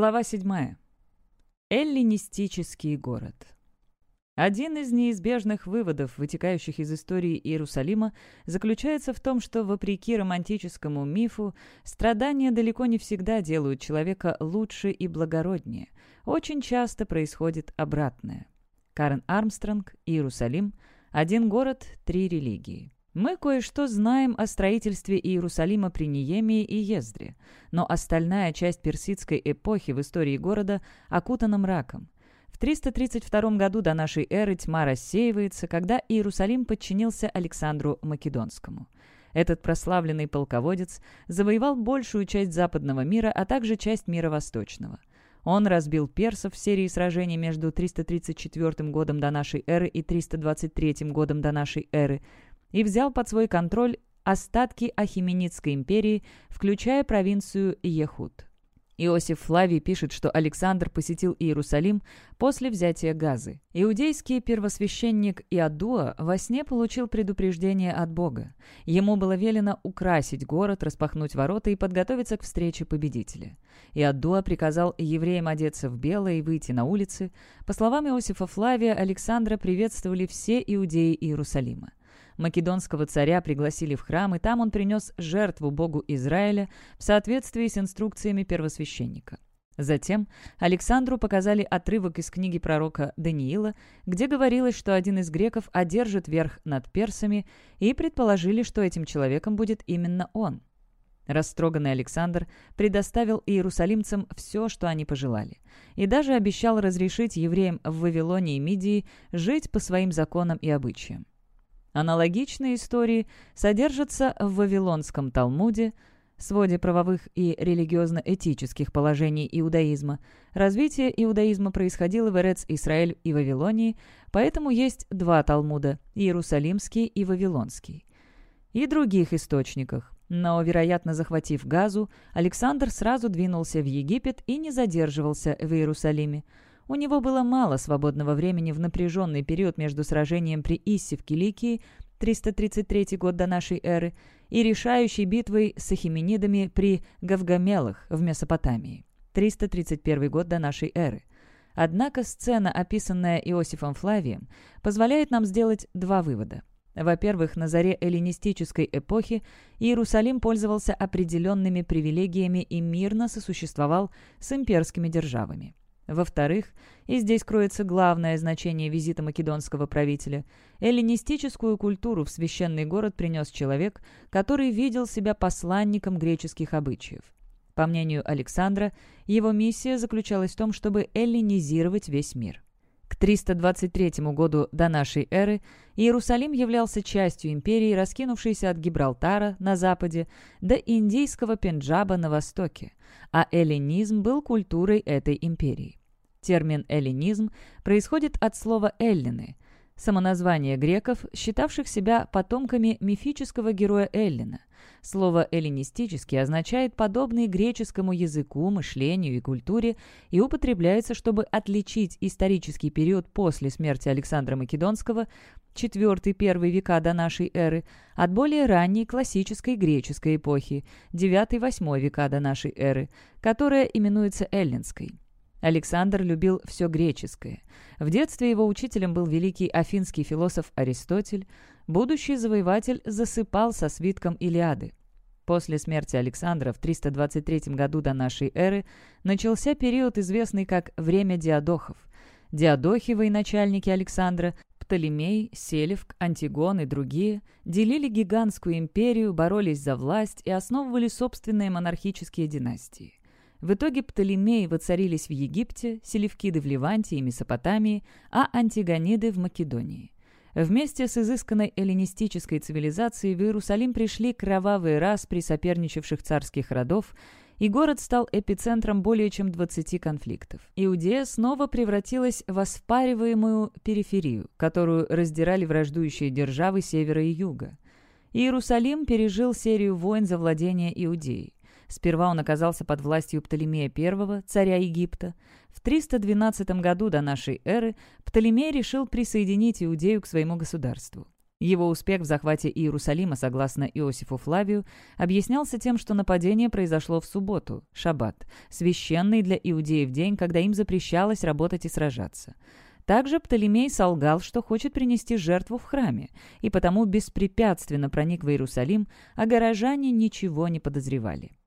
Глава 7. Эллинистический город. Один из неизбежных выводов, вытекающих из истории Иерусалима, заключается в том, что, вопреки романтическому мифу, страдания далеко не всегда делают человека лучше и благороднее. Очень часто происходит обратное. Карен Армстронг, Иерусалим, один город, три религии. Мы кое-что знаем о строительстве Иерусалима при Ниемии и Ездре, но остальная часть персидской эпохи в истории города окутана мраком. В 332 году до нашей эры тьма рассеивается, когда Иерусалим подчинился Александру Македонскому. Этот прославленный полководец завоевал большую часть западного мира, а также часть мира восточного. Он разбил персов в серии сражений между 334 годом до нашей эры и 323 годом до нашей эры, и взял под свой контроль остатки Ахименидской империи, включая провинцию Ехуд. Иосиф Флавий пишет, что Александр посетил Иерусалим после взятия Газы. Иудейский первосвященник Иадуа во сне получил предупреждение от Бога. Ему было велено украсить город, распахнуть ворота и подготовиться к встрече победителя. Иадуа приказал евреям одеться в белое и выйти на улицы. По словам Иосифа Флавия, Александра приветствовали все иудеи Иерусалима. Македонского царя пригласили в храм, и там он принес жертву богу Израиля в соответствии с инструкциями первосвященника. Затем Александру показали отрывок из книги пророка Даниила, где говорилось, что один из греков одержит верх над персами, и предположили, что этим человеком будет именно он. Растроганный Александр предоставил иерусалимцам все, что они пожелали, и даже обещал разрешить евреям в Вавилоне и Мидии жить по своим законам и обычаям. Аналогичные истории содержатся в Вавилонском Талмуде, своде правовых и религиозно-этических положений иудаизма. Развитие иудаизма происходило в Эрец-Исраэль и Вавилонии, поэтому есть два Талмуда – Иерусалимский и Вавилонский. И других источниках. Но, вероятно, захватив Газу, Александр сразу двинулся в Египет и не задерживался в Иерусалиме – у него было мало свободного времени в напряженный период между сражением при Иссе в Киликии 333 год до нашей эры и решающей битвой с ахименидами при Гавгамелах в Месопотамии 331 год до нашей эры. Однако сцена, описанная Иосифом Флавием, позволяет нам сделать два вывода. Во-первых, на заре эллинистической эпохи Иерусалим пользовался определенными привилегиями и мирно сосуществовал с имперскими державами. Во-вторых, и здесь кроется главное значение визита македонского правителя, эллинистическую культуру в священный город принес человек, который видел себя посланником греческих обычаев. По мнению Александра, его миссия заключалась в том, чтобы эллинизировать весь мир. К 323 году до нашей эры Иерусалим являлся частью империи, раскинувшейся от Гибралтара на западе до индийского Пенджаба на востоке, а эллинизм был культурой этой империи. Термин «эллинизм» происходит от слова «эллины», самоназвание греков, считавших себя потомками мифического героя Эллина. Слово «эллинистический» означает подобный греческому языку, мышлению и культуре и употребляется, чтобы отличить исторический период после смерти Александра Македонского, 4-1 века до нашей эры, от более ранней классической греческой эпохи, 9-8 века до нашей эры, которая именуется эллинской. Александр любил все греческое. В детстве его учителем был великий афинский философ Аристотель. Будущий завоеватель засыпал со свитком Илиады. После смерти Александра в 323 году до нашей эры начался период, известный как «Время диадохов». Диадохи, военачальники Александра, Птолемей, Селевк, Антигон и другие делили гигантскую империю, боролись за власть и основывали собственные монархические династии. В итоге Птолемеи воцарились в Египте, селевкиды в Ливанте и Месопотамии, а антигониды в Македонии. Вместе с изысканной эллинистической цивилизацией в Иерусалим пришли кровавые распри соперничавших царских родов, и город стал эпицентром более чем 20 конфликтов. Иудея снова превратилась в оспариваемую периферию, которую раздирали враждующие державы севера и юга. Иерусалим пережил серию войн за владение Иудеей. Сперва он оказался под властью Птолемея I, царя Египта. В 312 году до нашей эры Птолемей решил присоединить Иудею к своему государству. Его успех в захвате Иерусалима, согласно Иосифу Флавию, объяснялся тем, что нападение произошло в субботу, шаббат, священный для иудеев день, когда им запрещалось работать и сражаться. Также Птолемей солгал, что хочет принести жертву в храме, и потому беспрепятственно проник в Иерусалим, а горожане ничего не подозревали.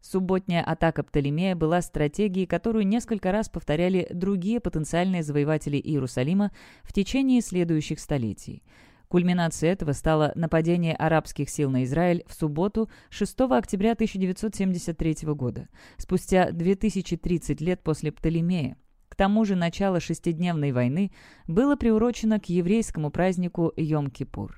Субботняя атака Птолемея была стратегией, которую несколько раз повторяли другие потенциальные завоеватели Иерусалима в течение следующих столетий – Кульминацией этого стало нападение арабских сил на Израиль в субботу 6 октября 1973 года, спустя 2030 лет после Птолемея. К тому же начало шестидневной войны было приурочено к еврейскому празднику Йом-Кипур.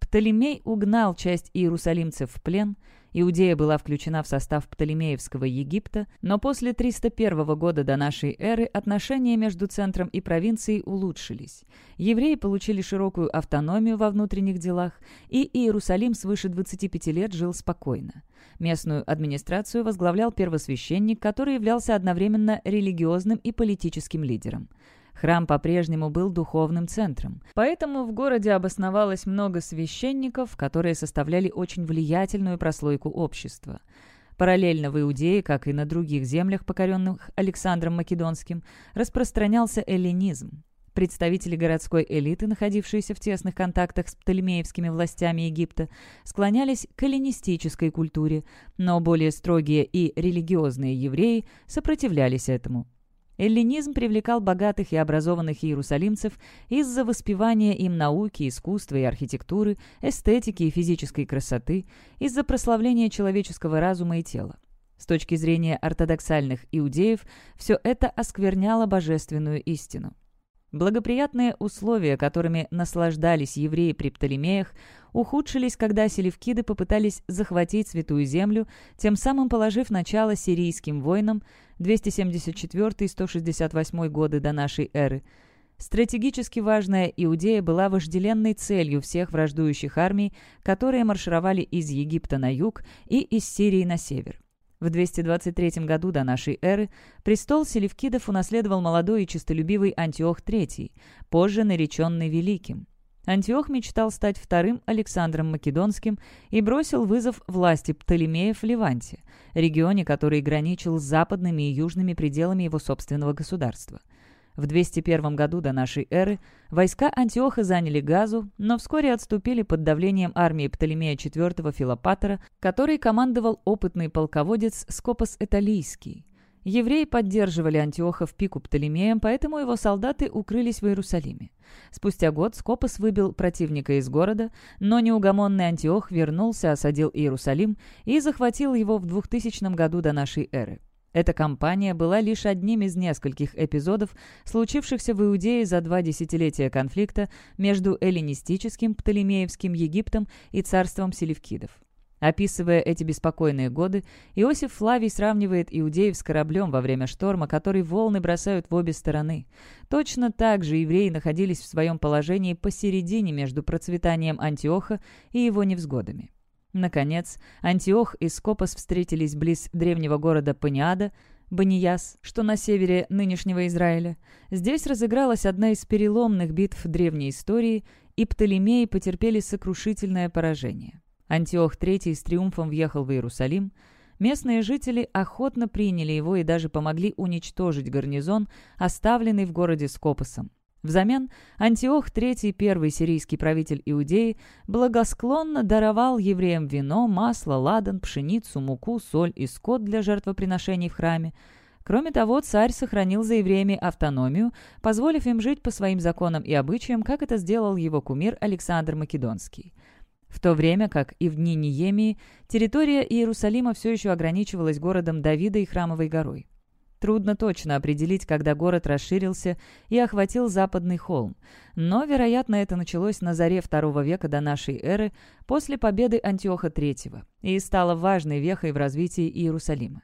Птолемей угнал часть иерусалимцев в плен – Иудея была включена в состав Птолемеевского Египта, но после 301 года до нашей эры отношения между центром и провинцией улучшились. Евреи получили широкую автономию во внутренних делах, и Иерусалим свыше 25 лет жил спокойно. Местную администрацию возглавлял первосвященник, который являлся одновременно религиозным и политическим лидером – Храм по-прежнему был духовным центром. Поэтому в городе обосновалось много священников, которые составляли очень влиятельную прослойку общества. Параллельно в Иудее, как и на других землях, покоренных Александром Македонским, распространялся эллинизм. Представители городской элиты, находившиеся в тесных контактах с птолемеевскими властями Египта, склонялись к эллинистической культуре, но более строгие и религиозные евреи сопротивлялись этому. Эллинизм привлекал богатых и образованных иерусалимцев из-за воспевания им науки, искусства и архитектуры, эстетики и физической красоты, из-за прославления человеческого разума и тела. С точки зрения ортодоксальных иудеев, все это оскверняло божественную истину. Благоприятные условия, которыми наслаждались евреи при Птолемеях, ухудшились, когда селевкиды попытались захватить Святую Землю, тем самым положив начало сирийским войнам 274-168 годы до нашей эры. Стратегически важная Иудея была вожделенной целью всех враждующих армий, которые маршировали из Египта на юг и из Сирии на север. В 223 году до нашей эры престол селевкидов унаследовал молодой и честолюбивый Антиох III, позже нареченный Великим. Антиох мечтал стать вторым Александром Македонским и бросил вызов власти Птолемеев в Ливанте, регионе, который граничил с западными и южными пределами его собственного государства. В 201 году до нашей эры войска Антиоха заняли Газу, но вскоре отступили под давлением армии Птолемея IV Филопатора, который командовал опытный полководец Скопос Эталийский. Евреи поддерживали Антиоха в пику Птолемеем, поэтому его солдаты укрылись в Иерусалиме. Спустя год Скопос выбил противника из города, но неугомонный Антиох вернулся, осадил Иерусалим и захватил его в 2000 году до нашей эры. Эта кампания была лишь одним из нескольких эпизодов, случившихся в Иудее за два десятилетия конфликта между эллинистическим Птолемеевским Египтом и царством селевкидов. Описывая эти беспокойные годы, Иосиф Флавий сравнивает иудеев с кораблем во время шторма, который волны бросают в обе стороны. Точно так же евреи находились в своем положении посередине между процветанием Антиоха и его невзгодами. Наконец, Антиох и Скопос встретились близ древнего города Паниада, Банияс, что на севере нынешнего Израиля. Здесь разыгралась одна из переломных битв древней истории, и Птолемеи потерпели сокрушительное поражение. Антиох III с триумфом въехал в Иерусалим. Местные жители охотно приняли его и даже помогли уничтожить гарнизон, оставленный в городе Скопосом. Взамен Антиох III, первый сирийский правитель Иудеи, благосклонно даровал евреям вино, масло, ладан, пшеницу, муку, соль и скот для жертвоприношений в храме. Кроме того, царь сохранил за евреями автономию, позволив им жить по своим законам и обычаям, как это сделал его кумир Александр Македонский. В то время как и в дни Ниемии территория Иерусалима все еще ограничивалась городом Давида и Храмовой горой. Трудно точно определить, когда город расширился и охватил западный холм, но, вероятно, это началось на заре II века до нашей эры после победы Антиоха III и стало важной вехой в развитии Иерусалима.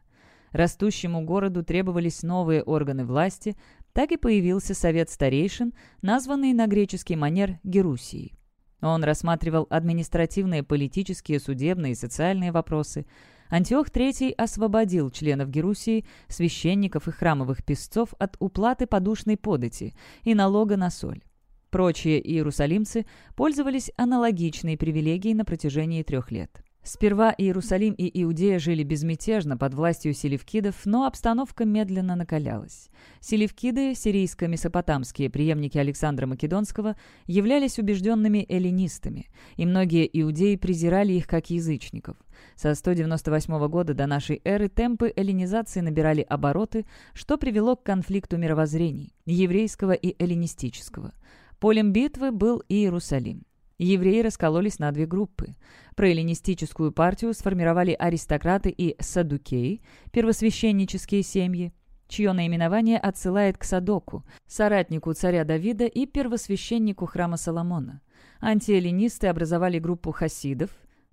Растущему городу требовались новые органы власти, так и появился Совет старейшин, названный на греческий манер Герусией. Он рассматривал административные, политические, судебные и социальные вопросы – Антиох III освободил членов Герусии, священников и храмовых песцов от уплаты подушной подати и налога на соль. Прочие иерусалимцы пользовались аналогичной привилегией на протяжении трех лет. Сперва Иерусалим и Иудея жили безмятежно под властью селевкидов, но обстановка медленно накалялась. Селевкиды, сирийско-месопотамские преемники Александра Македонского, являлись убежденными эллинистами, и многие иудеи презирали их как язычников. Со 198 года до нашей эры темпы эллинизации набирали обороты, что привело к конфликту мировоззрений – еврейского и эллинистического. Полем битвы был Иерусалим. Евреи раскололись на две группы. Проэллинистическую партию сформировали аристократы и садукеи, первосвященнические семьи, чье наименование отсылает к Садоку, соратнику царя Давида и первосвященнику храма Соломона. Антиэллинисты образовали группу хасидов,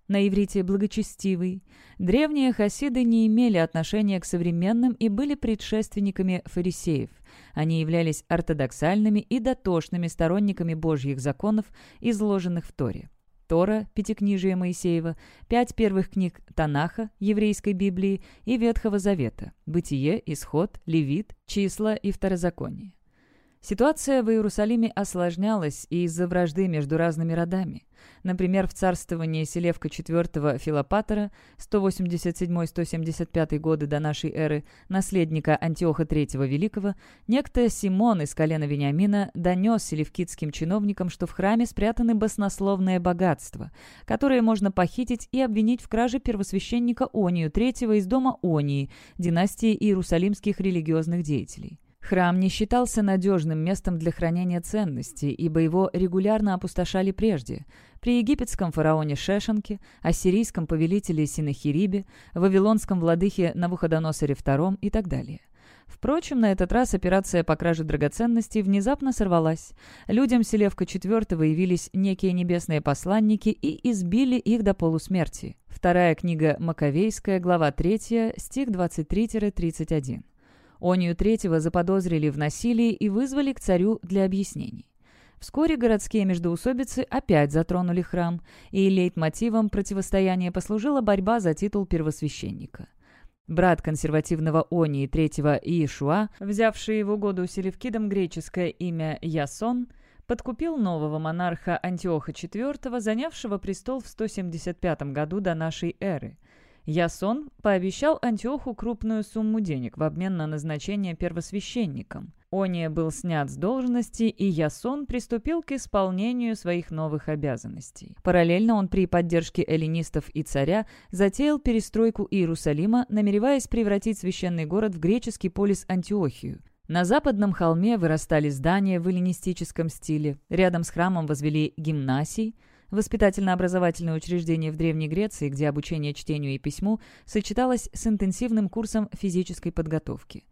на иврите «благочестивый». Древние хасиды не имели отношения к современным и были предшественниками фарисеев. Они являлись ортодоксальными и дотошными сторонниками божьих законов, изложенных в Торе. Тора, Пятикнижие Моисеева, пять первых книг Танаха, еврейской Библии и Ветхого Завета, Бытие, Исход, Левит, Числа и Второзаконие. Ситуация в Иерусалиме осложнялась и из-за вражды между разными родами. Например, в царствовании Селевка IV Филопатора 187-175 годы до нашей эры, наследника Антиоха III Великого, некто Симон из колена Вениамина донес селевкидским чиновникам, что в храме спрятаны баснословные богатства, которые можно похитить и обвинить в краже первосвященника Онию III из дома Онии, династии иерусалимских религиозных деятелей. Храм не считался надежным местом для хранения ценностей, ибо его регулярно опустошали прежде. При египетском фараоне Шешенке, ассирийском повелителе Синахирибе, вавилонском владыке Навуходоносоре II и так далее. Впрочем, на этот раз операция по краже драгоценностей внезапно сорвалась. Людям Селевка IV явились некие небесные посланники и избили их до полусмерти. Вторая книга Маковейская, глава 3, стих 23-31. Онию третьего заподозрили в насилии и вызвали к царю для объяснений. Вскоре городские междоусобицы опять затронули храм, и лейтмотивом противостояния послужила борьба за титул первосвященника. Брат консервативного Онии третьего Иешуа, взявший в угоду селевкидам греческое имя Ясон, подкупил нового монарха Антиоха IV, занявшего престол в 175 году до нашей эры. Ясон пообещал Антиоху крупную сумму денег в обмен на назначение первосвященником. Ония был снят с должности, и Ясон приступил к исполнению своих новых обязанностей. Параллельно он при поддержке эллинистов и царя затеял перестройку Иерусалима, намереваясь превратить священный город в греческий полис Антиохию. На западном холме вырастали здания в эллинистическом стиле, рядом с храмом возвели гимнасий – Воспитательно-образовательное учреждение в Древней Греции, где обучение чтению и письму сочеталось с интенсивным курсом физической подготовки.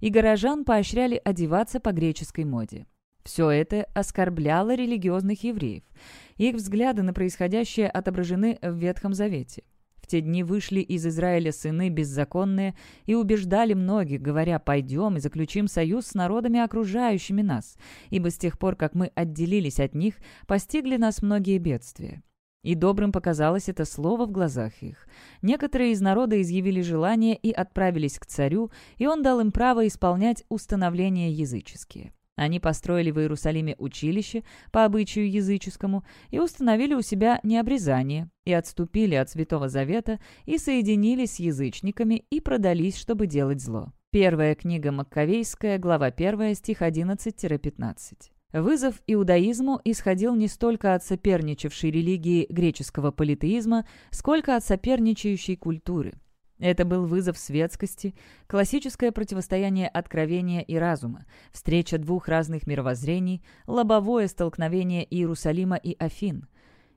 И горожан поощряли одеваться по греческой моде. Все это оскорбляло религиозных евреев. Их взгляды на происходящее отображены в Ветхом Завете. В те дни вышли из Израиля сыны беззаконные и убеждали многих, говоря «пойдем и заключим союз с народами, окружающими нас, ибо с тех пор, как мы отделились от них, постигли нас многие бедствия». И добрым показалось это слово в глазах их. Некоторые из народа изъявили желание и отправились к царю, и он дал им право исполнять установления языческие. Они построили в Иерусалиме училище по обычаю языческому и установили у себя необрезание, и отступили от Святого Завета и соединились с язычниками и продались, чтобы делать зло. Первая книга Маккавейская, глава 1, стих 11-15. Вызов иудаизму исходил не столько от соперничавшей религии греческого политеизма, сколько от соперничающей культуры – это был вызов светскости, классическое противостояние откровения и разума, встреча двух разных мировоззрений, лобовое столкновение Иерусалима и Афин.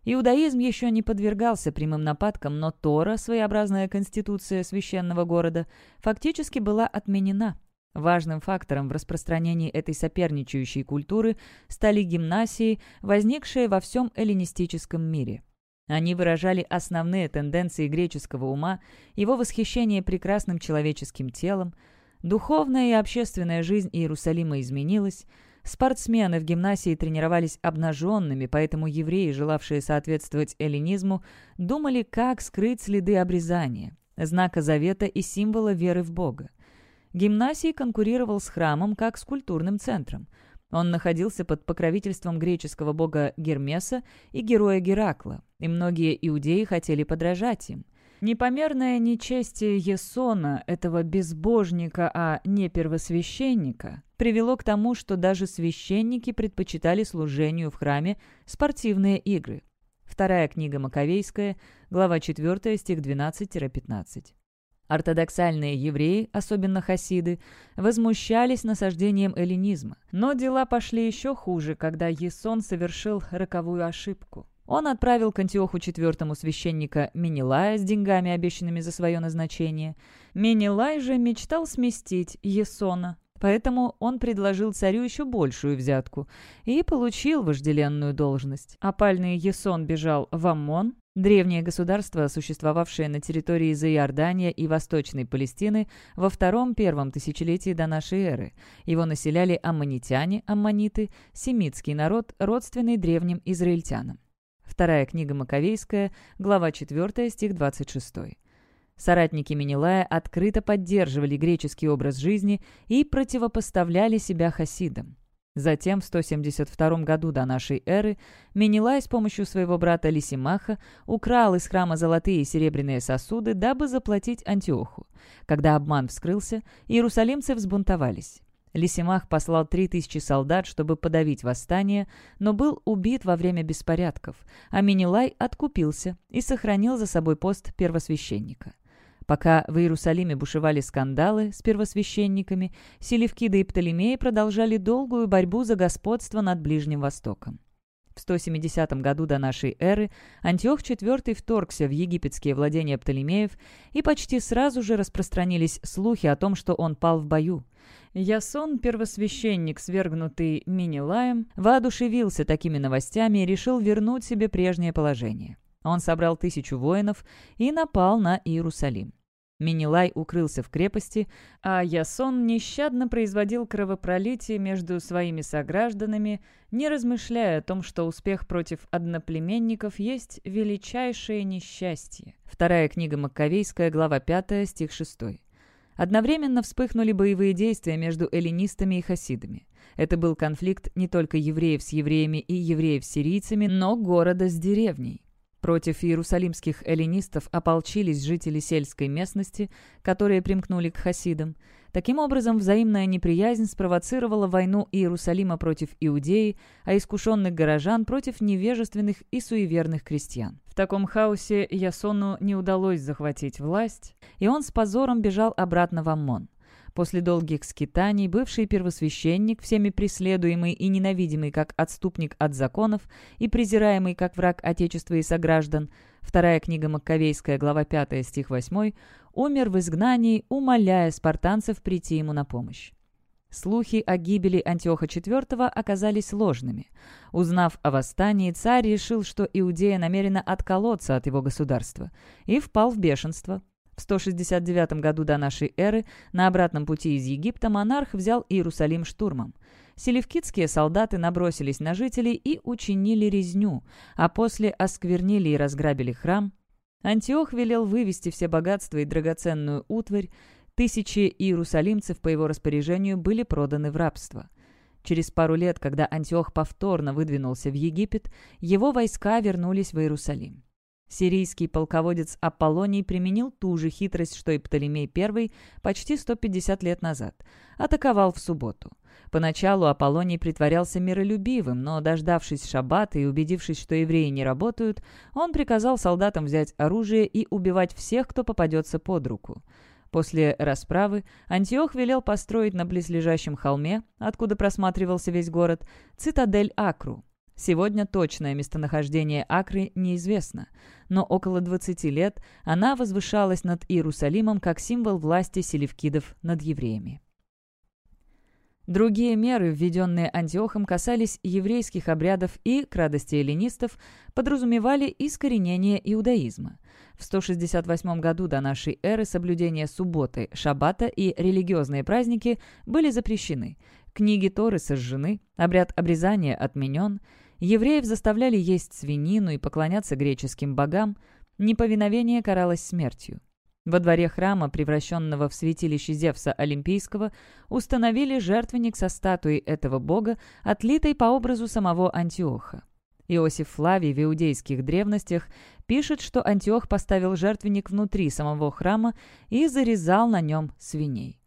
Иудаизм еще не подвергался прямым нападкам, но Тора, своеобразная конституция священного города, фактически была отменена. Важным фактором в распространении этой соперничающей культуры стали гимнасии, возникшие во всем эллинистическом мире – они выражали основные тенденции греческого ума, его восхищение прекрасным человеческим телом. Духовная и общественная жизнь Иерусалима изменилась. Спортсмены в гимнасии тренировались обнаженными, поэтому евреи, желавшие соответствовать эллинизму, думали, как скрыть следы обрезания, знака завета и символа веры в Бога. Гимнасий конкурировал с храмом как с культурным центром – Он находился под покровительством греческого бога Гермеса и героя Геракла, и многие иудеи хотели подражать им. Непомерное нечестие Есона, этого безбожника, а не первосвященника, привело к тому, что даже священники предпочитали служению в храме спортивные игры. Вторая книга Маковейская, глава 4, стих 12-15. Ортодоксальные евреи, особенно хасиды, возмущались насаждением эллинизма. Но дела пошли еще хуже, когда Есон совершил роковую ошибку. Он отправил к Антиоху IV священника Менелая с деньгами, обещанными за свое назначение. Менелай же мечтал сместить Есона, Поэтому он предложил царю еще большую взятку и получил вожделенную должность. Опальный Есон бежал в Аммон, древнее государство, существовавшее на территории Заиордания и Восточной Палестины во втором-первом тысячелетии до нашей эры. Его населяли аммонитяне, аммониты, семитский народ, родственный древним израильтянам. Вторая книга Маковейская, глава 4, стих 26. Соратники Менелая открыто поддерживали греческий образ жизни и противопоставляли себя хасидам. Затем, в 172 году до нашей эры, Менелай с помощью своего брата Лисимаха украл из храма золотые и серебряные сосуды, дабы заплатить Антиоху. Когда обман вскрылся, иерусалимцы взбунтовались. Лисимах послал три тысячи солдат, чтобы подавить восстание, но был убит во время беспорядков, а Менелай откупился и сохранил за собой пост первосвященника. Пока в Иерусалиме бушевали скандалы с первосвященниками, Селевкиды и Птолемеи продолжали долгую борьбу за господство над Ближним Востоком. В 170 году до нашей эры Антиох IV вторгся в египетские владения Птолемеев, и почти сразу же распространились слухи о том, что он пал в бою. Ясон, первосвященник, свергнутый Минилаем, воодушевился такими новостями и решил вернуть себе прежнее положение. Он собрал тысячу воинов и напал на Иерусалим. Минилай укрылся в крепости, а Ясон нещадно производил кровопролитие между своими согражданами, не размышляя о том, что успех против одноплеменников есть величайшее несчастье. Вторая книга Маккавейская, глава 5, стих 6. Одновременно вспыхнули боевые действия между эллинистами и хасидами. Это был конфликт не только евреев с евреями и евреев с сирийцами, но города с деревней. Против иерусалимских эллинистов ополчились жители сельской местности, которые примкнули к хасидам. Таким образом, взаимная неприязнь спровоцировала войну Иерусалима против Иудеи, а искушенных горожан против невежественных и суеверных крестьян. В таком хаосе Ясону не удалось захватить власть, и он с позором бежал обратно в Аммон. После долгих скитаний бывший первосвященник, всеми преследуемый и ненавидимый как отступник от законов и презираемый как враг Отечества и сограждан, вторая книга Маккавейская, глава 5, стих 8, умер в изгнании, умоляя спартанцев прийти ему на помощь. Слухи о гибели Антиоха IV оказались ложными. Узнав о восстании, царь решил, что Иудея намерена отколоться от его государства, и впал в бешенство. В 169 году до нашей эры на обратном пути из Египта монарх взял Иерусалим штурмом. Селевкидские солдаты набросились на жителей и учинили резню, а после осквернили и разграбили храм. Антиох велел вывести все богатства и драгоценную утварь, тысячи иерусалимцев по его распоряжению были проданы в рабство. Через пару лет, когда Антиох повторно выдвинулся в Египет, его войска вернулись в Иерусалим. Сирийский полководец Аполлоний применил ту же хитрость, что и Птолемей I почти 150 лет назад. Атаковал в субботу. Поначалу Аполлоний притворялся миролюбивым, но, дождавшись шаббата и убедившись, что евреи не работают, он приказал солдатам взять оружие и убивать всех, кто попадется под руку. После расправы Антиох велел построить на близлежащем холме, откуда просматривался весь город, цитадель Акру, Сегодня точное местонахождение Акры неизвестно, но около 20 лет она возвышалась над Иерусалимом как символ власти селевкидов над евреями. Другие меры, введенные Антиохом, касались еврейских обрядов и, к радости эллинистов, подразумевали искоренение иудаизма. В 168 году до нашей эры соблюдение субботы, шаббата и религиозные праздники были запрещены. Книги Торы сожжены, обряд обрезания отменен – Евреев заставляли есть свинину и поклоняться греческим богам, неповиновение каралось смертью. Во дворе храма, превращенного в святилище Зевса Олимпийского, установили жертвенник со статуей этого бога, отлитой по образу самого Антиоха. Иосиф Флавий в иудейских древностях пишет, что Антиох поставил жертвенник внутри самого храма и зарезал на нем свиней.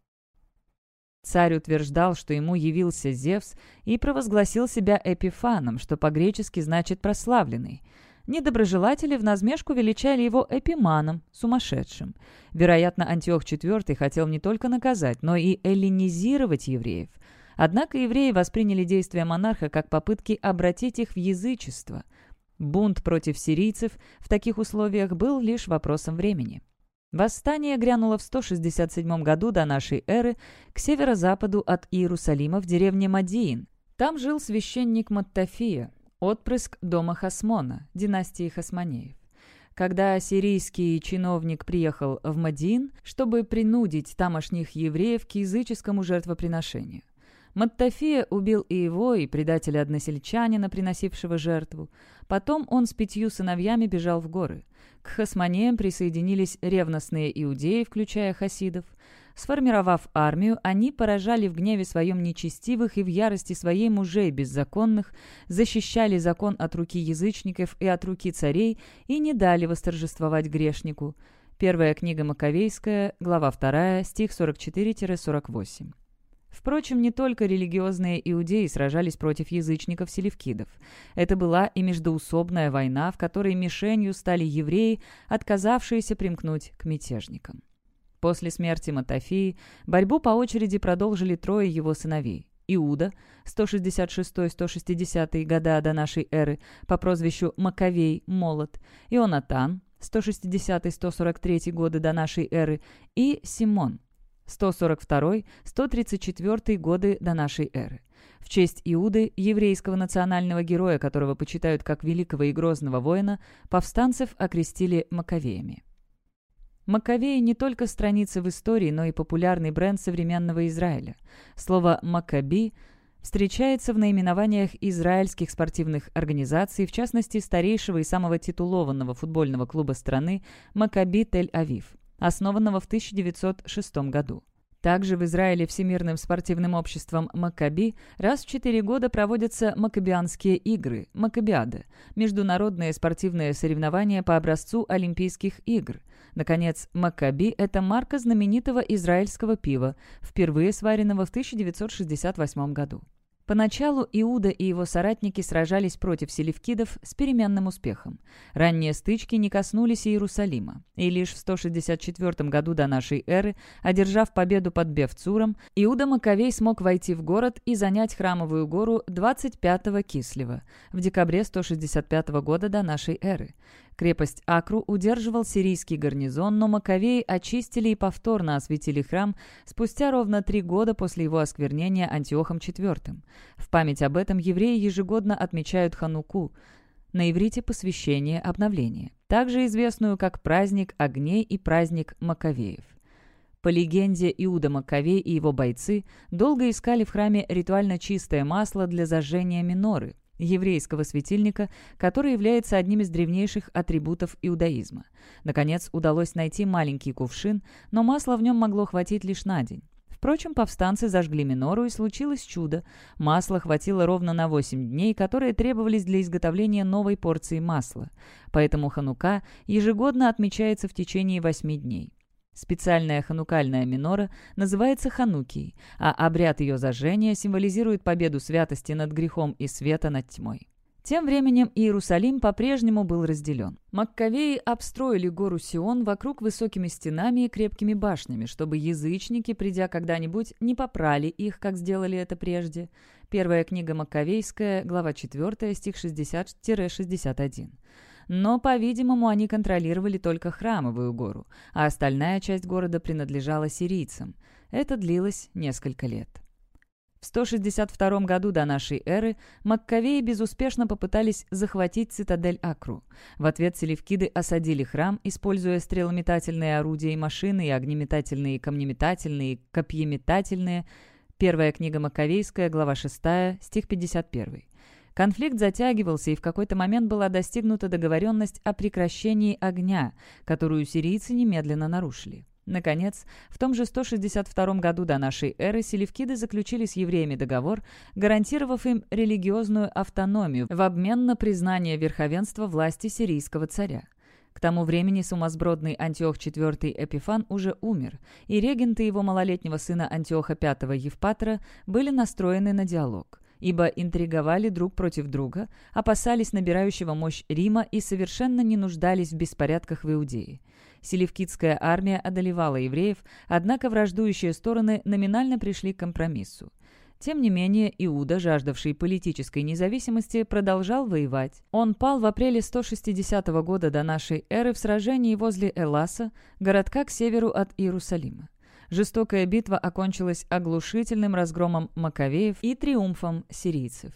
Царь утверждал, что ему явился Зевс и провозгласил себя Эпифаном, что по-гречески значит «прославленный». Недоброжелатели в назмешку величали его эпиманом, сумасшедшим. Вероятно, Антиох IV хотел не только наказать, но и эллинизировать евреев. Однако евреи восприняли действия монарха как попытки обратить их в язычество. Бунт против сирийцев в таких условиях был лишь вопросом времени. Восстание грянуло в 167 году до нашей эры к северо-западу от Иерусалима в деревне Мадиин. Там жил священник Маттафия, отпрыск дома Хасмона, династии Хасмонеев. Когда сирийский чиновник приехал в Мадин, чтобы принудить тамошних евреев к языческому жертвоприношению. Маттафия убил и его, и предателя-односельчанина, приносившего жертву. Потом он с пятью сыновьями бежал в горы. К хасмонеям присоединились ревностные иудеи, включая хасидов. Сформировав армию, они поражали в гневе своем нечестивых и в ярости своей мужей беззаконных, защищали закон от руки язычников и от руки царей и не дали восторжествовать грешнику. Первая книга Маковейская, глава 2, стих 44-48. Впрочем, не только религиозные иудеи сражались против язычников-селевкидов. Это была и междоусобная война, в которой мишенью стали евреи, отказавшиеся примкнуть к мятежникам. После смерти Матафии борьбу по очереди продолжили трое его сыновей. Иуда, 166-160 года до нашей эры, по прозвищу Маковей Молот, Ионатан, 160-143 годы до нашей эры, и Симон, 142-134 годы до нашей эры. В честь Иуды, еврейского национального героя, которого почитают как великого и грозного воина, повстанцев окрестили Маковеями. Маковеи не только страницы в истории, но и популярный бренд современного Израиля. Слово «макаби» встречается в наименованиях израильских спортивных организаций, в частности, старейшего и самого титулованного футбольного клуба страны «Макаби Тель-Авив», основанного в 1906 году. Также в Израиле Всемирным спортивным обществом «Маккаби» раз в четыре года проводятся Маккабианские игры, Маккабиады, международные спортивные соревнования по образцу Олимпийских игр – Наконец, Маккаби – это марка знаменитого израильского пива, впервые сваренного в 1968 году. Поначалу Иуда и его соратники сражались против селевкидов с переменным успехом. Ранние стычки не коснулись Иерусалима, и лишь в 164 году до нашей эры, одержав победу под Бевцуром, Иуда Маковей смог войти в город и занять храмовую гору 25-го Кислева в декабре 165 года до нашей эры. Крепость Акру удерживал сирийский гарнизон, но Маковеи очистили и повторно осветили храм спустя ровно три года после его осквернения Антиохом IV. В память об этом евреи ежегодно отмечают Хануку, на иврите посвящение обновления, также известную как праздник огней и праздник Маковеев. По легенде, Иуда Маковей и его бойцы долго искали в храме ритуально чистое масло для зажжения миноры – еврейского светильника, который является одним из древнейших атрибутов иудаизма. Наконец, удалось найти маленький кувшин, но масла в нем могло хватить лишь на день. Впрочем, повстанцы зажгли минору, и случилось чудо. Масла хватило ровно на 8 дней, которые требовались для изготовления новой порции масла. Поэтому Ханука ежегодно отмечается в течение 8 дней. Специальная ханукальная минора называется ханукией, а обряд ее зажжения символизирует победу святости над грехом и света над тьмой. Тем временем Иерусалим по-прежнему был разделен. Маккавеи обстроили гору Сион вокруг высокими стенами и крепкими башнями, чтобы язычники, придя когда-нибудь, не попрали их, как сделали это прежде. Первая книга Маккавейская, глава 4, стих 60-61 но, по-видимому, они контролировали только храмовую гору, а остальная часть города принадлежала сирийцам. Это длилось несколько лет. В 162 году до нашей эры Маккавеи безуспешно попытались захватить цитадель Акру. В ответ селевкиды осадили храм, используя стрелометательные орудия и машины, и огнеметательные, и камнеметательные, и копьеметательные. Первая книга Маккавейская, глава 6, стих 51. Конфликт затягивался, и в какой-то момент была достигнута договоренность о прекращении огня, которую сирийцы немедленно нарушили. Наконец, в том же 162 году до нашей эры селевкиды заключили с евреями договор, гарантировав им религиозную автономию в обмен на признание верховенства власти сирийского царя. К тому времени сумасбродный Антиох IV Эпифан уже умер, и регенты его малолетнего сына Антиоха V Евпатора были настроены на диалог ибо интриговали друг против друга, опасались набирающего мощь Рима и совершенно не нуждались в беспорядках в Иудее. Селевкидская армия одолевала евреев, однако враждующие стороны номинально пришли к компромиссу. Тем не менее, Иуда, жаждавший политической независимости, продолжал воевать. Он пал в апреле 160 года до нашей эры в сражении возле Эласа, городка к северу от Иерусалима. Жестокая битва окончилась оглушительным разгромом Маковеев и триумфом сирийцев.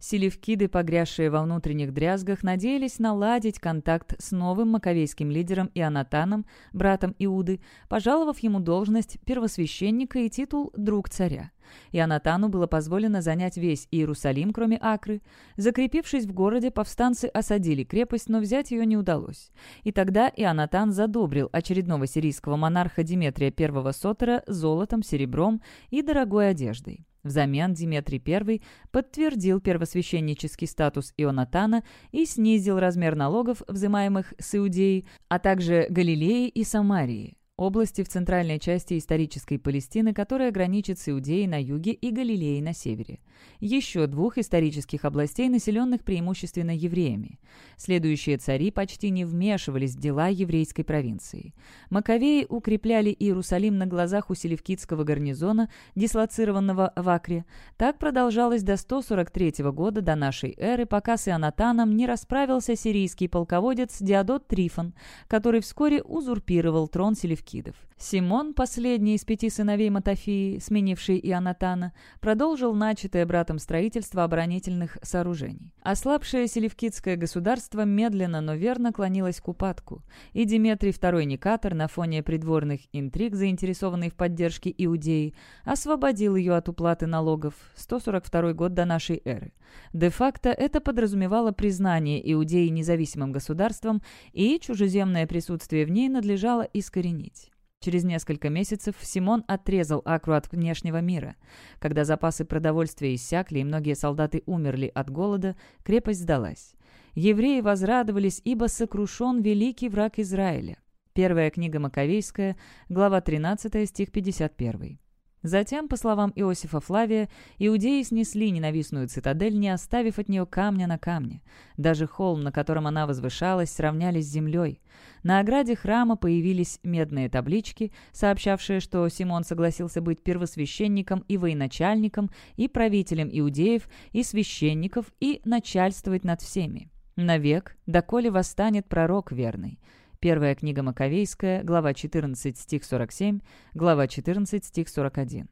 Селевкиды, погрязшие во внутренних дрязгах, надеялись наладить контакт с новым маковейским лидером Ионатаном, братом Иуды, пожаловав ему должность первосвященника и титул «друг царя». Ионатану было позволено занять весь Иерусалим, кроме Акры. Закрепившись в городе, повстанцы осадили крепость, но взять ее не удалось. И тогда Ионатан задобрил очередного сирийского монарха Диметрия I Сотера золотом, серебром и дорогой одеждой. Взамен Диметрий I подтвердил первосвященнический статус Ионатана и снизил размер налогов, взимаемых с Иудеи, а также Галилеи и Самарии области в центральной части исторической Палестины, которая граничит с Иудеей на юге и Галилеей на севере. Еще двух исторических областей, населенных преимущественно евреями. Следующие цари почти не вмешивались в дела еврейской провинции. Маковеи укрепляли Иерусалим на глазах у селевкидского гарнизона, дислоцированного в Акре. Так продолжалось до 143 года до нашей эры, пока с Ионатаном не расправился сирийский полководец Диодот Трифон, который вскоре узурпировал трон селевкидского Фавкидов. Симон, последний из пяти сыновей Матофии, сменивший Ионатана, продолжил начатое братом строительство оборонительных сооружений. Ослабшее селевкидское государство медленно, но верно клонилось к упадку, и Диметрий II Никатор на фоне придворных интриг, заинтересованный в поддержке Иудеи, освободил ее от уплаты налогов 142 год до нашей эры. Де-факто это подразумевало признание Иудеи независимым государством, и чужеземное присутствие в ней надлежало искоренить. Через несколько месяцев Симон отрезал Акру от внешнего мира. Когда запасы продовольствия иссякли и многие солдаты умерли от голода, крепость сдалась. Евреи возрадовались, ибо сокрушен великий враг Израиля. Первая книга Маковейская, глава 13, стих 51. Затем, по словам Иосифа Флавия, иудеи снесли ненавистную цитадель, не оставив от нее камня на камне. Даже холм, на котором она возвышалась, сравняли с землей. На ограде храма появились медные таблички, сообщавшие, что Симон согласился быть первосвященником и военачальником, и правителем иудеев, и священников, и начальствовать над всеми. Навек, доколе восстанет пророк верный. Первая книга Маковейская, глава 14, стих 47, глава 14, стих 41.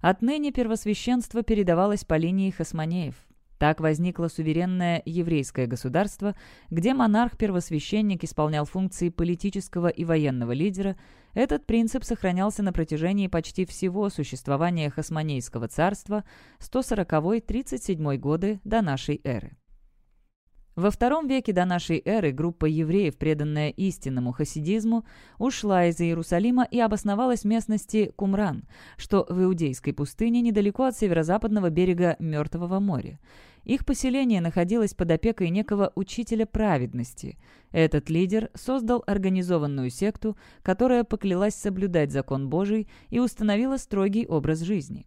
Отныне первосвященство передавалось по линии Хасманеев. Так возникло суверенное еврейское государство, где монарх-первосвященник исполнял функции политического и военного лидера. Этот принцип сохранялся на протяжении почти всего существования Хасманейского царства 140-37 годы до нашей эры. Во втором веке до нашей эры группа евреев, преданная истинному хасидизму, ушла из Иерусалима и обосновалась в местности Кумран, что в Иудейской пустыне недалеко от северо-западного берега Мертвого моря. Их поселение находилось под опекой некого учителя праведности. Этот лидер создал организованную секту, которая поклялась соблюдать закон Божий и установила строгий образ жизни.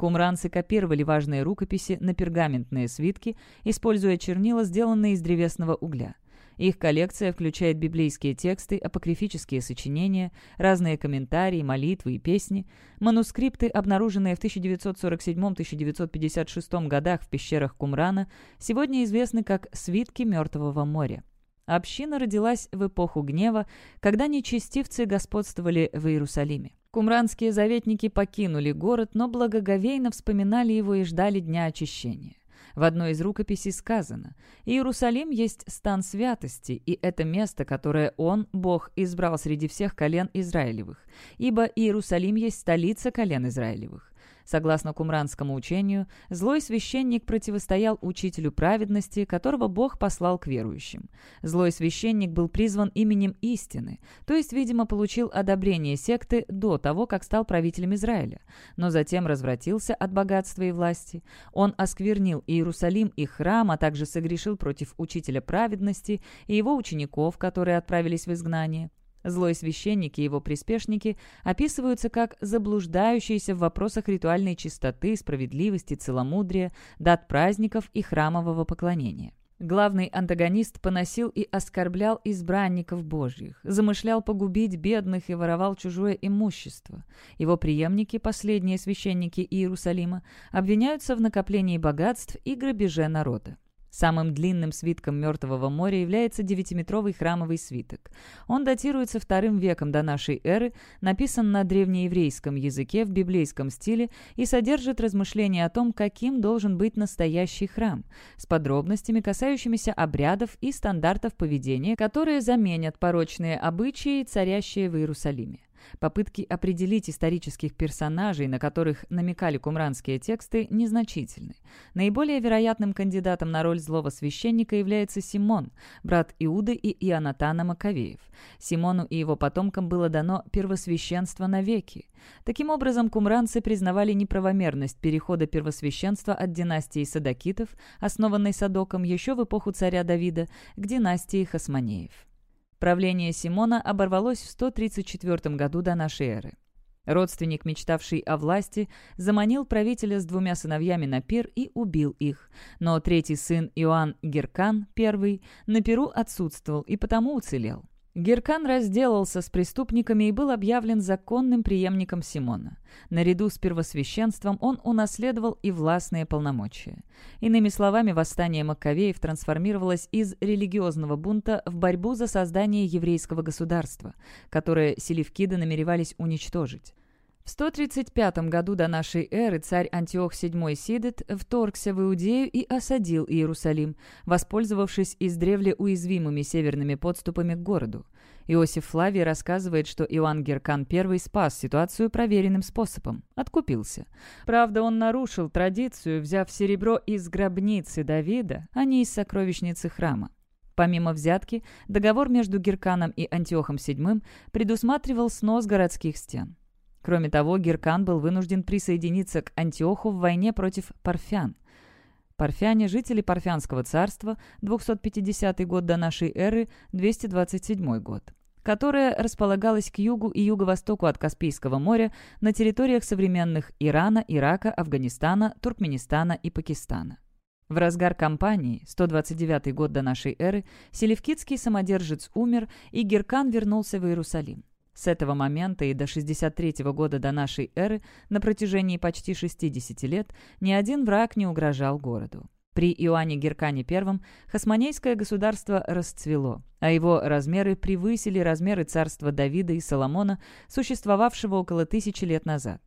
Кумранцы копировали важные рукописи на пергаментные свитки, используя чернила, сделанные из древесного угля. Их коллекция включает библейские тексты, апокрифические сочинения, разные комментарии, молитвы и песни. Манускрипты, обнаруженные в 1947-1956 годах в пещерах Кумрана, сегодня известны как «свитки Мертвого моря». Община родилась в эпоху гнева, когда нечестивцы господствовали в Иерусалиме. Кумранские заветники покинули город, но благоговейно вспоминали его и ждали дня очищения. В одной из рукописей сказано «Иерусалим есть стан святости, и это место, которое Он, Бог, избрал среди всех колен Израилевых, ибо Иерусалим есть столица колен Израилевых». Согласно кумранскому учению, злой священник противостоял учителю праведности, которого Бог послал к верующим. Злой священник был призван именем истины, то есть, видимо, получил одобрение секты до того, как стал правителем Израиля, но затем развратился от богатства и власти. Он осквернил Иерусалим и храм, а также согрешил против учителя праведности и его учеников, которые отправились в изгнание. Злой священник и его приспешники описываются как заблуждающиеся в вопросах ритуальной чистоты, справедливости, целомудрия, дат праздников и храмового поклонения. Главный антагонист поносил и оскорблял избранников Божьих, замышлял погубить бедных и воровал чужое имущество. Его преемники, последние священники Иерусалима, обвиняются в накоплении богатств и грабеже народа. Самым длинным свитком Мертвого моря является девятиметровый храмовый свиток. Он датируется вторым веком до нашей эры, написан на древнееврейском языке в библейском стиле и содержит размышления о том, каким должен быть настоящий храм, с подробностями, касающимися обрядов и стандартов поведения, которые заменят порочные обычаи, царящие в Иерусалиме. Попытки определить исторических персонажей, на которых намекали кумранские тексты, незначительны. Наиболее вероятным кандидатом на роль злого священника является Симон, брат Иуды и Ионатана Маковеев. Симону и его потомкам было дано первосвященство навеки. Таким образом, кумранцы признавали неправомерность перехода первосвященства от династии Садокитов, основанной Садоком еще в эпоху царя Давида, к династии Хасманеев. Правление Симона оборвалось в 134 году до нашей эры. Родственник, мечтавший о власти, заманил правителя с двумя сыновьями на пир и убил их. Но третий сын Иоанн Геркан, I, на пиру отсутствовал и потому уцелел. Геркан разделался с преступниками и был объявлен законным преемником Симона. Наряду с первосвященством он унаследовал и властные полномочия. Иными словами, восстание Маккавеев трансформировалось из религиозного бунта в борьбу за создание еврейского государства, которое селевкиды намеревались уничтожить. В 135 году до нашей эры царь Антиох VII Сидет вторгся в Иудею и осадил Иерусалим, воспользовавшись издревле уязвимыми северными подступами к городу. Иосиф Флавий рассказывает, что Иоанн Геркан I спас ситуацию проверенным способом – откупился. Правда, он нарушил традицию, взяв серебро из гробницы Давида, а не из сокровищницы храма. Помимо взятки, договор между Герканом и Антиохом VII предусматривал снос городских стен. Кроме того, Геркан был вынужден присоединиться к Антиоху в войне против парфян. Парфяне – жители Парфянского царства, 250 год до нашей эры, 227 год, которое располагалось к югу и юго-востоку от Каспийского моря на территориях современных Ирана, Ирака, Афганистана, Туркменистана и Пакистана. В разгар кампании, 129 год до нашей эры, селевкидский самодержец умер, и Геркан вернулся в Иерусалим. С этого момента и до 63 -го года до нашей эры, на протяжении почти 60 лет, ни один враг не угрожал городу. При Иоанне Геркане I хасмонейское государство расцвело, а его размеры превысили размеры царства Давида и Соломона, существовавшего около тысячи лет назад.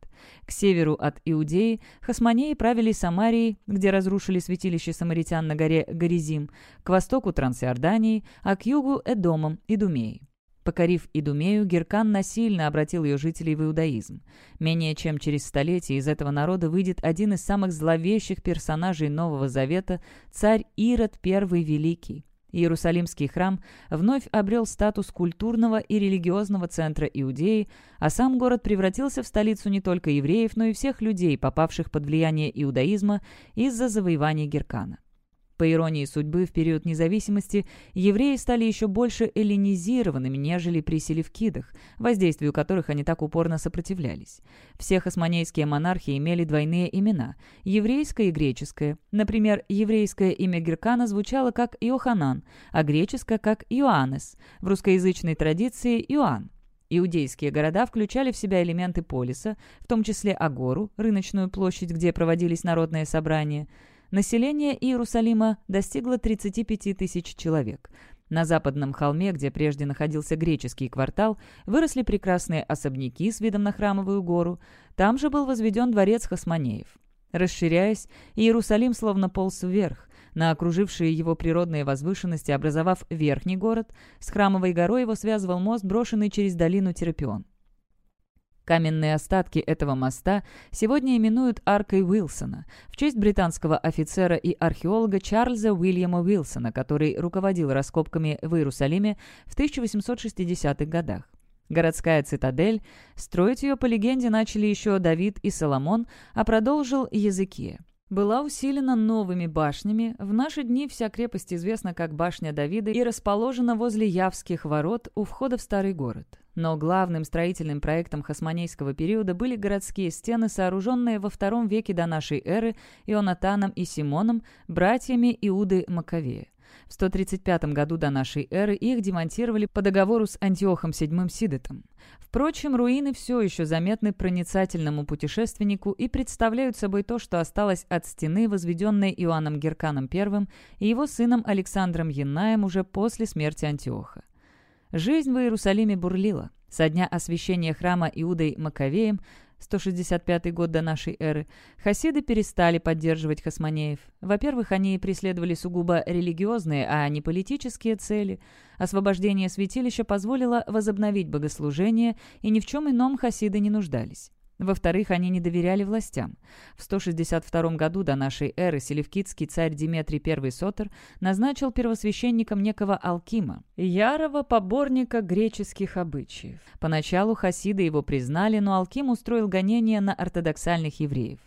К северу от Иудеи хасмонеи правили Самарией, где разрушили святилище самаритян на горе Горизим, к востоку Трансиордании, а к югу – Эдомом и Думеей. Покорив Идумею, Геркан насильно обратил ее жителей в иудаизм. Менее чем через столетие из этого народа выйдет один из самых зловещих персонажей Нового Завета – царь Ирод I Великий. Иерусалимский храм вновь обрел статус культурного и религиозного центра Иудеи, а сам город превратился в столицу не только евреев, но и всех людей, попавших под влияние иудаизма из-за завоевания Геркана. По иронии судьбы, в период независимости евреи стали еще больше эллинизированными, нежели при селевкидах, воздействию которых они так упорно сопротивлялись. Все хасмонейские монархи имели двойные имена – еврейское и греческое. Например, еврейское имя Геркана звучало как Иоханан, а греческое – как Иоаннес. В русскоязычной традиции – Иоанн. Иудейские города включали в себя элементы полиса, в том числе Агору, рыночную площадь, где проводились народные собрания – Население Иерусалима достигло 35 тысяч человек. На западном холме, где прежде находился греческий квартал, выросли прекрасные особняки с видом на Храмовую гору. Там же был возведен дворец Хасманеев. Расширяясь, Иерусалим словно полз вверх, на окружившие его природные возвышенности, образовав верхний город, с Храмовой горой его связывал мост, брошенный через долину Терапион. Каменные остатки этого моста сегодня именуют аркой Уилсона в честь британского офицера и археолога Чарльза Уильяма Уилсона, который руководил раскопками в Иерусалиме в 1860-х годах. Городская цитадель, строить ее по легенде начали еще Давид и Соломон, а продолжил Языкия была усилена новыми башнями. В наши дни вся крепость известна как Башня Давида и расположена возле Явских ворот у входа в Старый город. Но главным строительным проектом хасмонейского периода были городские стены, сооруженные во II веке до нашей эры Ионатаном и Симоном, братьями Иуды Маковея. В 135 году до нашей эры их демонтировали по договору с Антиохом VII Сидетом. Впрочем, руины все еще заметны проницательному путешественнику и представляют собой то, что осталось от стены, возведенной Иоанном Герканом I и его сыном Александром Яннаем уже после смерти Антиоха. Жизнь в Иерусалиме бурлила. Со дня освящения храма Иудой Маковеем 165 год до нашей эры, хасиды перестали поддерживать хасмонеев. Во-первых, они преследовали сугубо религиозные, а не политические цели. Освобождение святилища позволило возобновить богослужение, и ни в чем ином хасиды не нуждались. Во-вторых, они не доверяли властям. В 162 году до нашей эры селевкидский царь Диметрий I Сотер назначил первосвященником некого Алкима, ярого поборника греческих обычаев. Поначалу хасиды его признали, но Алким устроил гонения на ортодоксальных евреев.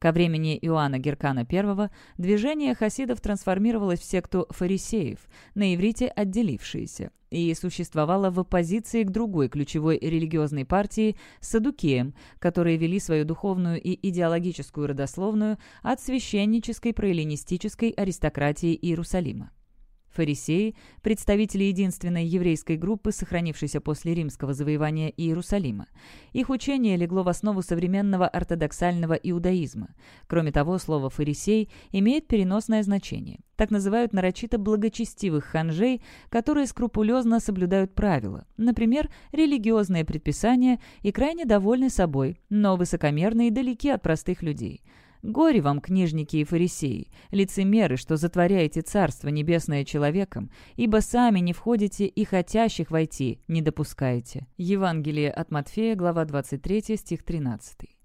Ко времени Иоанна Геркана I движение хасидов трансформировалось в секту фарисеев, на иврите «отделившиеся», и существовало в оппозиции к другой ключевой религиозной партии – Садукеям, которые вели свою духовную и идеологическую родословную от священнической проэллинистической аристократии Иерусалима. Фарисеи, представители единственной еврейской группы, сохранившейся после римского завоевания Иерусалима. Их учение легло в основу современного ортодоксального иудаизма. Кроме того, слово «фарисей» имеет переносное значение. Так называют нарочито благочестивых ханжей, которые скрупулезно соблюдают правила, например, религиозные предписания и крайне довольны собой, но высокомерны и далеки от простых людей – Горе вам, книжники и фарисеи, лицемеры, что затворяете Царство Небесное человеком, ибо сами не входите и хотящих войти не допускаете». Евангелие от Матфея, глава 23, стих 13.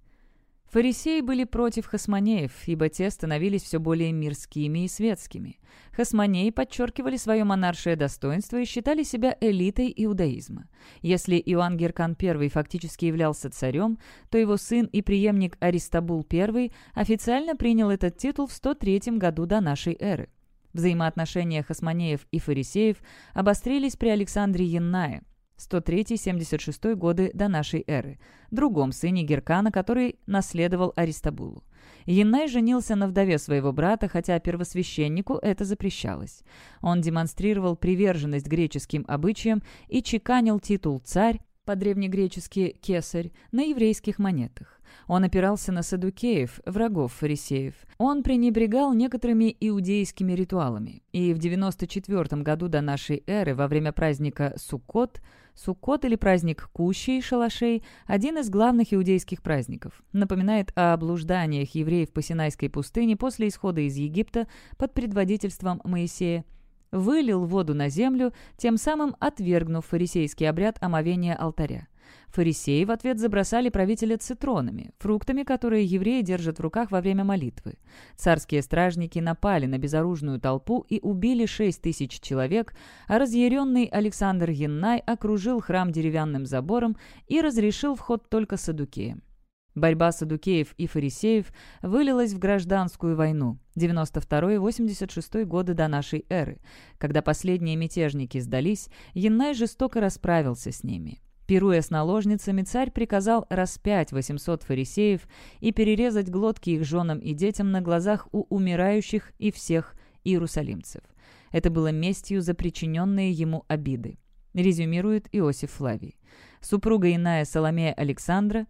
Фарисеи были против хасмонеев, ибо те становились все более мирскими и светскими. Хасмонеи подчеркивали свое монаршее достоинство и считали себя элитой иудаизма. Если Иоанн Геркан I фактически являлся царем, то его сын и преемник Аристабул I официально принял этот титул в 103 году до нашей эры. Взаимоотношения хасмонеев и фарисеев обострились при Александре Яннае – 103-76 годы до нашей эры, другом сыне Геркана, который наследовал Аристабулу. Яннай женился на вдове своего брата, хотя первосвященнику это запрещалось. Он демонстрировал приверженность греческим обычаям и чеканил титул «царь», по-древнегречески «кесарь», на еврейских монетах. Он опирался на садукеев, врагов фарисеев. Он пренебрегал некоторыми иудейскими ритуалами. И в 94 году до нашей эры, во время праздника Суккот, Суккот или праздник Кущей, шалашей – один из главных иудейских праздников. Напоминает о блужданиях евреев по Синайской пустыне после исхода из Египта под предводительством Моисея. Вылил воду на землю, тем самым отвергнув фарисейский обряд омовения алтаря. Фарисеи в ответ забросали правителя цитронами, фруктами, которые евреи держат в руках во время молитвы. Царские стражники напали на безоружную толпу и убили шесть тысяч человек, а разъяренный Александр Яннай окружил храм деревянным забором и разрешил вход только садукеям. Борьба садукеев и фарисеев вылилась в гражданскую войну 92-86 годы до нашей эры. Когда последние мятежники сдались, Яннай жестоко расправился с ними. Пируя с наложницами, царь приказал распять 800 фарисеев и перерезать глотки их женам и детям на глазах у умирающих и всех иерусалимцев. Это было местью за причиненные ему обиды. Резюмирует Иосиф Флавий. Супруга иная Соломея Александра,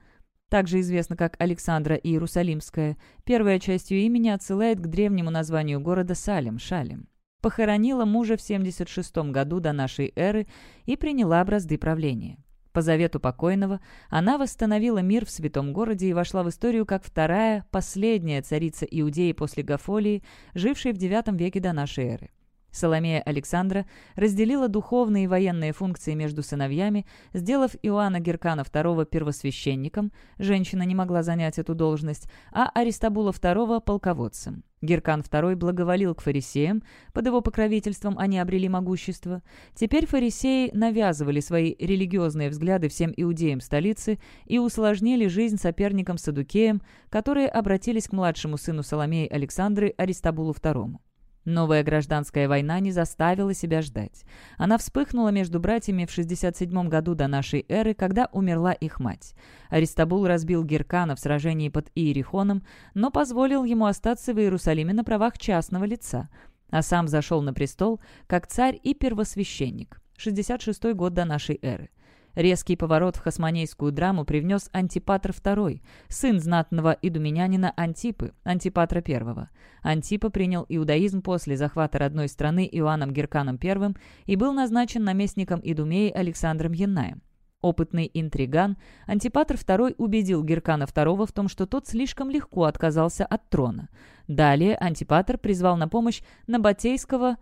также известна как Александра Иерусалимская, первая частью имени отсылает к древнему названию города Салем, Шалем похоронила мужа в 76 году до нашей эры и приняла образды правления. По завету покойного она восстановила мир в святом городе и вошла в историю как вторая, последняя царица Иудеи после Гафолии, жившей в IX веке до нашей эры. Соломея Александра разделила духовные и военные функции между сыновьями, сделав Иоанна Геркана II первосвященником, женщина не могла занять эту должность, а Аристабула II – полководцем. Геркан II благоволил к фарисеям, под его покровительством они обрели могущество. Теперь фарисеи навязывали свои религиозные взгляды всем иудеям столицы и усложнили жизнь соперникам-садукеям, которые обратились к младшему сыну Соломеи Александры Аристабулу II. Новая гражданская война не заставила себя ждать. Она вспыхнула между братьями в 67 году до нашей эры, когда умерла их мать. Аристабул разбил Геркана в сражении под Иерихоном, но позволил ему остаться в Иерусалиме на правах частного лица, а сам зашел на престол как царь и первосвященник. 66 год до нашей эры. Резкий поворот в хасмонейскую драму привнес Антипатр II, сын знатного идуменянина Антипы, Антипатра I. Антипа принял иудаизм после захвата родной страны Иоанном Герканом I и был назначен наместником Идумеи Александром Яннаем. Опытный интриган, Антипатр II убедил Геркана II в том, что тот слишком легко отказался от трона. Далее Антипатр призвал на помощь Набатейского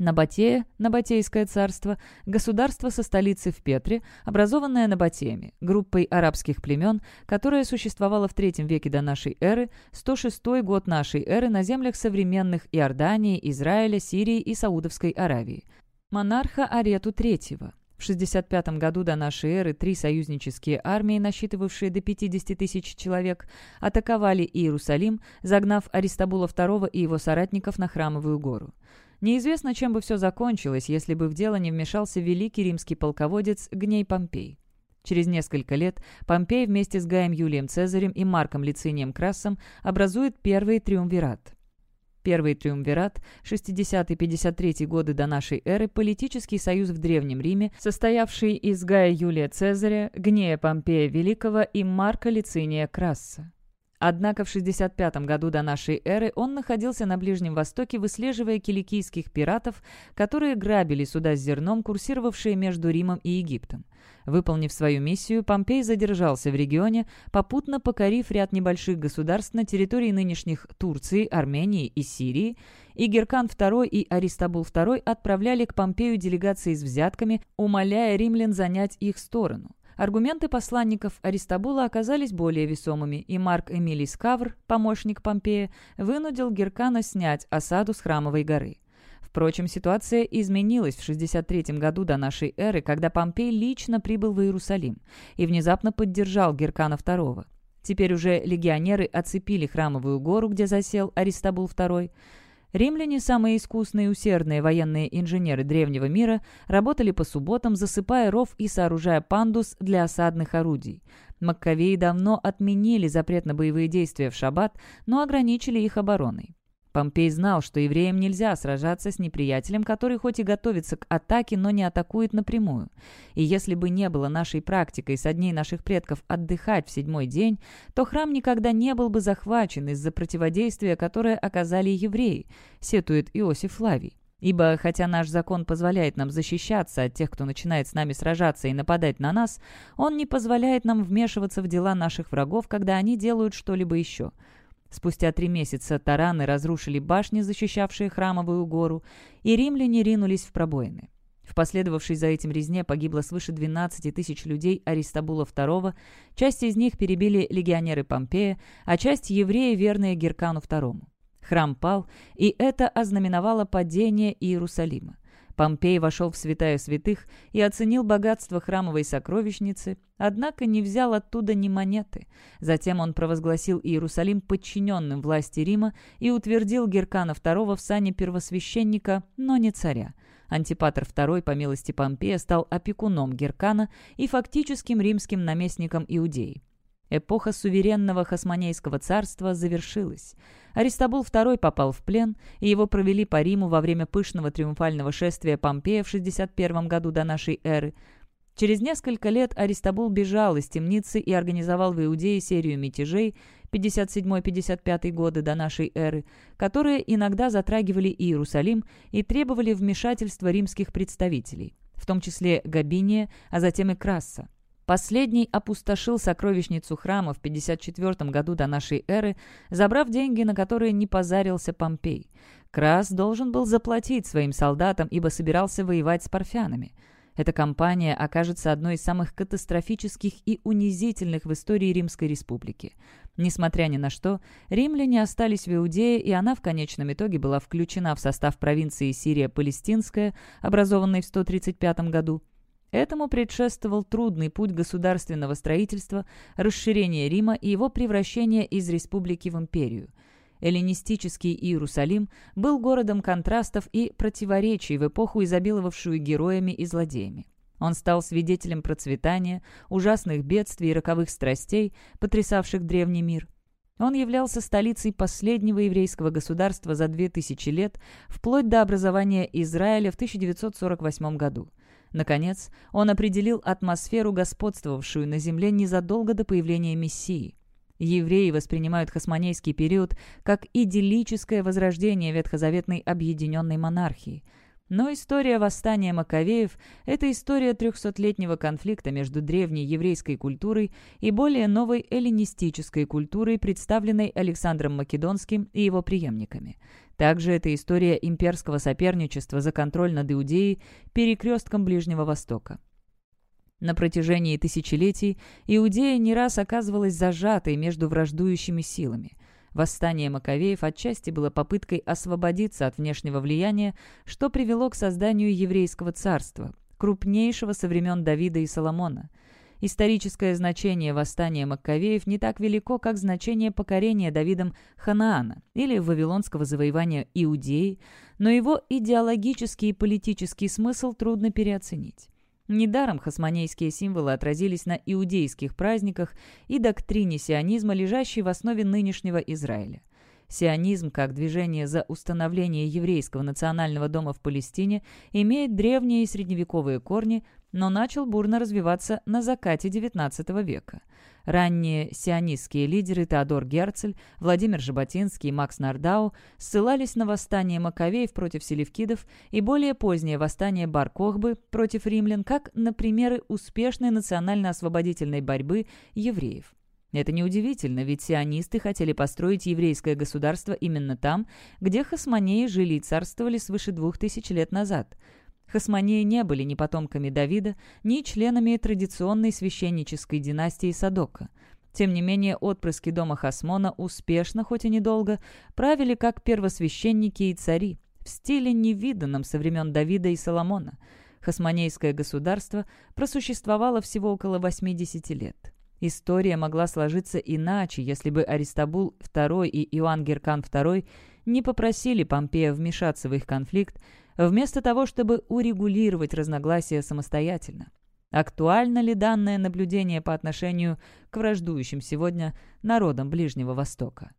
Набатея, Набатейское царство, государство со столицей в Петре, образованное Набатеями, группой арабских племен, которое существовало в III веке до нашей эры, 106 год нашей эры на землях современных Иордании, Израиля, Сирии и Саудовской Аравии. Монарха Арету III. В 65 году до нашей эры три союзнические армии, насчитывавшие до 50 тысяч человек, атаковали Иерусалим, загнав Аристабула II и его соратников на Храмовую гору. Неизвестно, чем бы все закончилось, если бы в дело не вмешался великий римский полководец Гней Помпей. Через несколько лет Помпей вместе с Гаем Юлием Цезарем и Марком Лицинием Красом образует первый триумвират. Первый триумвират, 60-53 годы до нашей эры, политический союз в Древнем Риме, состоявший из Гая Юлия Цезаря, Гнея Помпея Великого и Марка Лициния Краса. Однако в 65 году до нашей эры он находился на Ближнем Востоке, выслеживая киликийских пиратов, которые грабили суда с зерном, курсировавшие между Римом и Египтом. Выполнив свою миссию, Помпей задержался в регионе, попутно покорив ряд небольших государств на территории нынешних Турции, Армении и Сирии, и Геркан II и Аристабул II отправляли к Помпею делегации с взятками, умоляя римлян занять их сторону. Аргументы посланников Аристабула оказались более весомыми, и Марк Эмилий Скавр, помощник Помпея, вынудил Геркана снять осаду с Храмовой горы. Впрочем, ситуация изменилась в 63 году до нашей эры, когда Помпей лично прибыл в Иерусалим и внезапно поддержал Геркана II. Теперь уже легионеры оцепили Храмовую гору, где засел Аристабул II. Римляне, самые искусные и усердные военные инженеры древнего мира, работали по субботам, засыпая ров и сооружая пандус для осадных орудий. Маккавеи давно отменили запрет на боевые действия в шаббат, но ограничили их обороной. Помпей знал, что евреям нельзя сражаться с неприятелем, который хоть и готовится к атаке, но не атакует напрямую. И если бы не было нашей практикой со дней наших предков отдыхать в седьмой день, то храм никогда не был бы захвачен из-за противодействия, которое оказали евреи, сетует Иосиф Флавий. Ибо, хотя наш закон позволяет нам защищаться от тех, кто начинает с нами сражаться и нападать на нас, он не позволяет нам вмешиваться в дела наших врагов, когда они делают что-либо еще – Спустя три месяца тараны разрушили башни, защищавшие храмовую гору, и римляне ринулись в пробоины. В последовавшей за этим резне погибло свыше 12 тысяч людей Аристабула II, часть из них перебили легионеры Помпея, а часть — евреи, верные Геркану II. Храм пал, и это ознаменовало падение Иерусалима. Помпей вошел в святая святых и оценил богатство храмовой сокровищницы, однако не взял оттуда ни монеты. Затем он провозгласил Иерусалим подчиненным власти Рима и утвердил Геркана II в сане первосвященника, но не царя. Антипатр II, по милости Помпея, стал опекуном Геркана и фактическим римским наместником Иудеи. Эпоха суверенного Хасмонейского царства завершилась. Аристабул II попал в плен, и его провели по Риму во время пышного триумфального шествия Помпея в 61 году до нашей эры. Через несколько лет Аристабул бежал из темницы и организовал в Иудее серию мятежей 57-55 годы до нашей эры, которые иногда затрагивали Иерусалим и требовали вмешательства римских представителей, в том числе Габиния, а затем и Краса. Последний опустошил сокровищницу храма в 54 году до нашей эры, забрав деньги, на которые не позарился Помпей. Крас должен был заплатить своим солдатам, ибо собирался воевать с парфянами. Эта кампания окажется одной из самых катастрофических и унизительных в истории Римской Республики. Несмотря ни на что, римляне остались в Иудее, и она в конечном итоге была включена в состав провинции Сирия-Палестинская, образованной в 135 году. Этому предшествовал трудный путь государственного строительства, расширения Рима и его превращения из республики в империю. Эллинистический Иерусалим был городом контрастов и противоречий в эпоху, изобиловавшую героями и злодеями. Он стал свидетелем процветания, ужасных бедствий и роковых страстей, потрясавших древний мир. Он являлся столицей последнего еврейского государства за две тысячи лет, вплоть до образования Израиля в 1948 году. Наконец, он определил атмосферу, господствовавшую на земле незадолго до появления Мессии. Евреи воспринимают хасмонейский период как идиллическое возрождение ветхозаветной объединенной монархии. Но история восстания Маковеев – это история трехсотлетнего конфликта между древней еврейской культурой и более новой эллинистической культурой, представленной Александром Македонским и его преемниками. Также это история имперского соперничества за контроль над Иудеей перекрестком Ближнего Востока. На протяжении тысячелетий Иудея не раз оказывалась зажатой между враждующими силами. Восстание Маковеев отчасти было попыткой освободиться от внешнего влияния, что привело к созданию еврейского царства, крупнейшего со времен Давида и Соломона. Историческое значение восстания Маккавеев не так велико, как значение покорения Давидом Ханаана или вавилонского завоевания Иудеи, но его идеологический и политический смысл трудно переоценить. Недаром хасмонейские символы отразились на иудейских праздниках и доктрине сионизма, лежащей в основе нынешнего Израиля. Сионизм, как движение за установление еврейского национального дома в Палестине, имеет древние и средневековые корни, но начал бурно развиваться на закате XIX века. Ранние сионистские лидеры Теодор Герцель, Владимир Жаботинский и Макс Нардау ссылались на восстание Маковеев против селевкидов и более позднее восстание Бар-Кохбы против римлян как на примеры успешной национально-освободительной борьбы евреев. Это неудивительно, ведь сионисты хотели построить еврейское государство именно там, где хасмонеи жили и царствовали свыше двух тысяч лет назад – Хасмонеи не были ни потомками Давида, ни членами традиционной священнической династии Садока. Тем не менее, отпрыски дома Хасмона успешно, хоть и недолго, правили как первосвященники и цари, в стиле невиданном со времен Давида и Соломона. Хасмонейское государство просуществовало всего около 80 лет. История могла сложиться иначе, если бы Аристабул II и Иоанн Геркан II не попросили Помпея вмешаться в их конфликт, вместо того, чтобы урегулировать разногласия самостоятельно. Актуально ли данное наблюдение по отношению к враждующим сегодня народам Ближнего Востока?